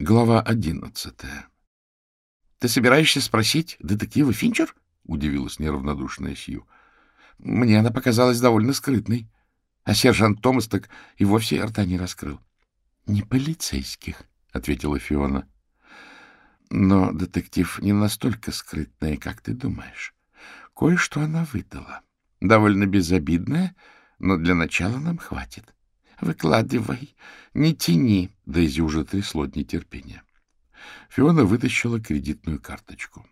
Глава одиннадцатая. — Ты собираешься спросить детектива Финчер? — удивилась неравнодушная Сью. — Мне она показалась довольно скрытной. А сержант Томас так и вовсе рта не раскрыл. — Не полицейских, — ответила Фиона. — Но детектив не настолько скрытная, как ты думаешь. Кое-что она выдала. Довольно безобидное, но для начала нам хватит. Выкладывай, не тяни. Дейзи уже трясло от нетерпения. Фиона вытащила кредитную карточку.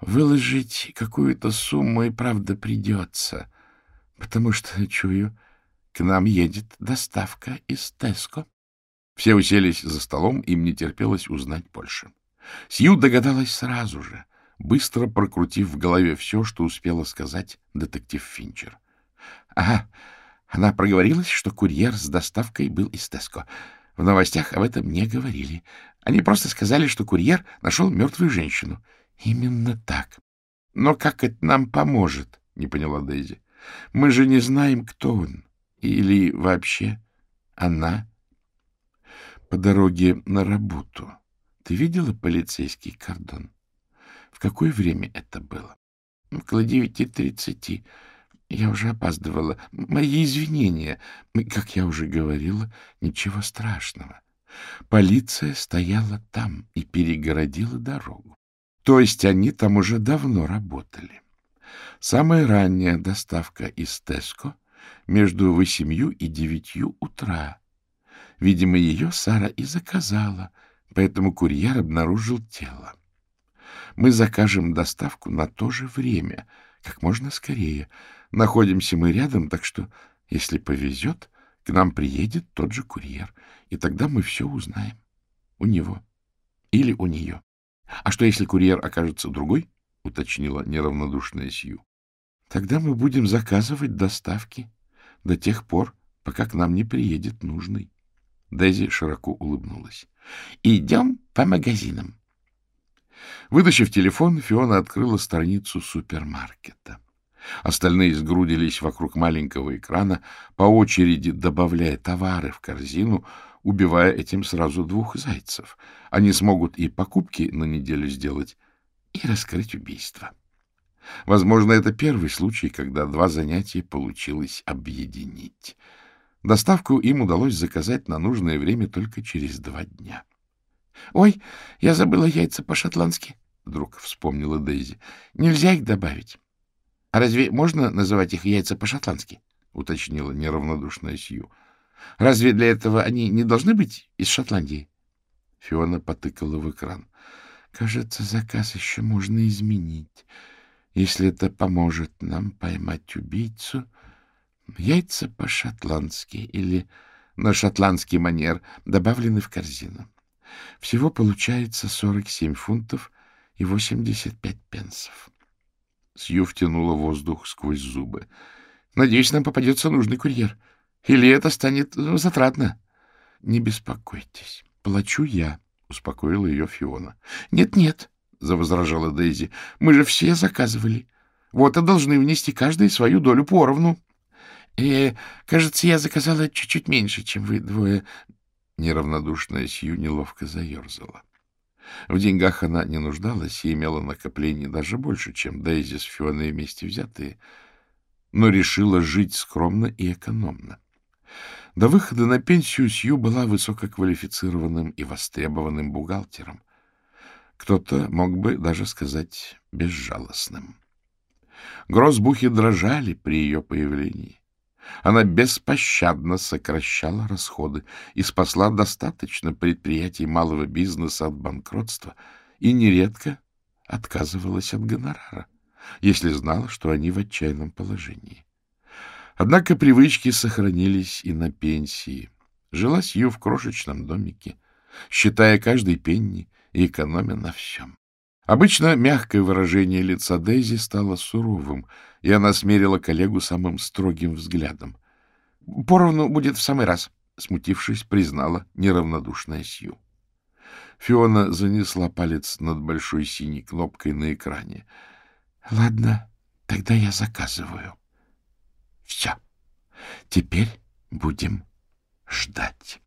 Выложить какую-то сумму и правда придется, потому что, чую, к нам едет доставка из Теско. Все уселись за столом, им не терпелось узнать больше. Сью догадалась сразу же, быстро прокрутив в голове все, что успела сказать детектив Финчер. — Ага, она проговорилась, что курьер с доставкой был из Теско. В новостях об этом не говорили. Они просто сказали, что курьер нашел мертвую женщину. Именно так. Но как это нам поможет? Не поняла Дейзи. Мы же не знаем, кто он. Или вообще она. По дороге на работу. Ты видела полицейский кордон? В какое время это было? Около девяти тридцати. Я уже опаздывала. Мои извинения. Как я уже говорила, ничего страшного. Полиция стояла там и перегородила дорогу. То есть они там уже давно работали. Самая ранняя доставка из Теско между восемью и девятью утра. Видимо, ее Сара и заказала, поэтому курьер обнаружил тело. Мы закажем доставку на то же время, как можно скорее, Находимся мы рядом, так что, если повезет, к нам приедет тот же курьер, и тогда мы все узнаем. У него. Или у нее. А что, если курьер окажется другой? — уточнила неравнодушная Сью. — Тогда мы будем заказывать доставки до тех пор, пока к нам не приедет нужный. Дейзи широко улыбнулась. — Идем по магазинам. Вытащив телефон, Фиона открыла страницу супермаркета. Остальные сгрудились вокруг маленького экрана, по очереди добавляя товары в корзину, убивая этим сразу двух зайцев. Они смогут и покупки на неделю сделать, и раскрыть убийство. Возможно, это первый случай, когда два занятия получилось объединить. Доставку им удалось заказать на нужное время только через два дня. — Ой, я забыла яйца по-шотландски, — вдруг вспомнила Дейзи. — Нельзя их добавить. — А разве можно называть их яйца по-шотландски? — уточнила неравнодушная Сью. — Разве для этого они не должны быть из Шотландии? Фиона потыкала в экран. — Кажется, заказ еще можно изменить. Если это поможет нам поймать убийцу, яйца по-шотландски или на шотландский манер добавлены в корзину. Всего получается 47 фунтов и 85 пенсов. Сью втянула воздух сквозь зубы. — Надеюсь, нам попадется нужный курьер. Или это станет ну, затратно. — Не беспокойтесь. Плачу я, — успокоила ее Фиона. «Нет, — Нет-нет, — завозражала Дейзи. — Мы же все заказывали. Вот и должны внести каждый свою долю поровну. Э, кажется, я заказала чуть-чуть меньше, чем вы двое. Неравнодушная Сью неловко заерзала. В деньгах она не нуждалась и имела накоплений даже больше, чем Дейзи с Фионой вместе взятые, но решила жить скромно и экономно. До выхода на пенсию Сью была высококвалифицированным и востребованным бухгалтером. Кто-то мог бы даже сказать безжалостным. Грозбухи дрожали при ее появлении. Она беспощадно сокращала расходы и спасла достаточно предприятий малого бизнеса от банкротства и нередко отказывалась от гонорара, если знала, что они в отчаянном положении. Однако привычки сохранились и на пенсии. Жила Сью в крошечном домике, считая каждый пенни и экономя на всем. Обычно мягкое выражение лица Дейзи стало суровым, и она смерила коллегу самым строгим взглядом. — Поровну будет в самый раз, — смутившись, признала неравнодушная Сью. Фиона занесла палец над большой синей кнопкой на экране. — Ладно, тогда я заказываю. — Все. Теперь будем ждать.